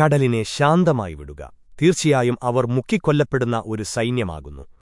കടലിനെ ശാന്തമായി വിടുക. തീർച്ചയായും അവർ മുക്കിക്കൊല്ലപ്പെടുന്ന ഒരു സൈന്യമാകുന്നു.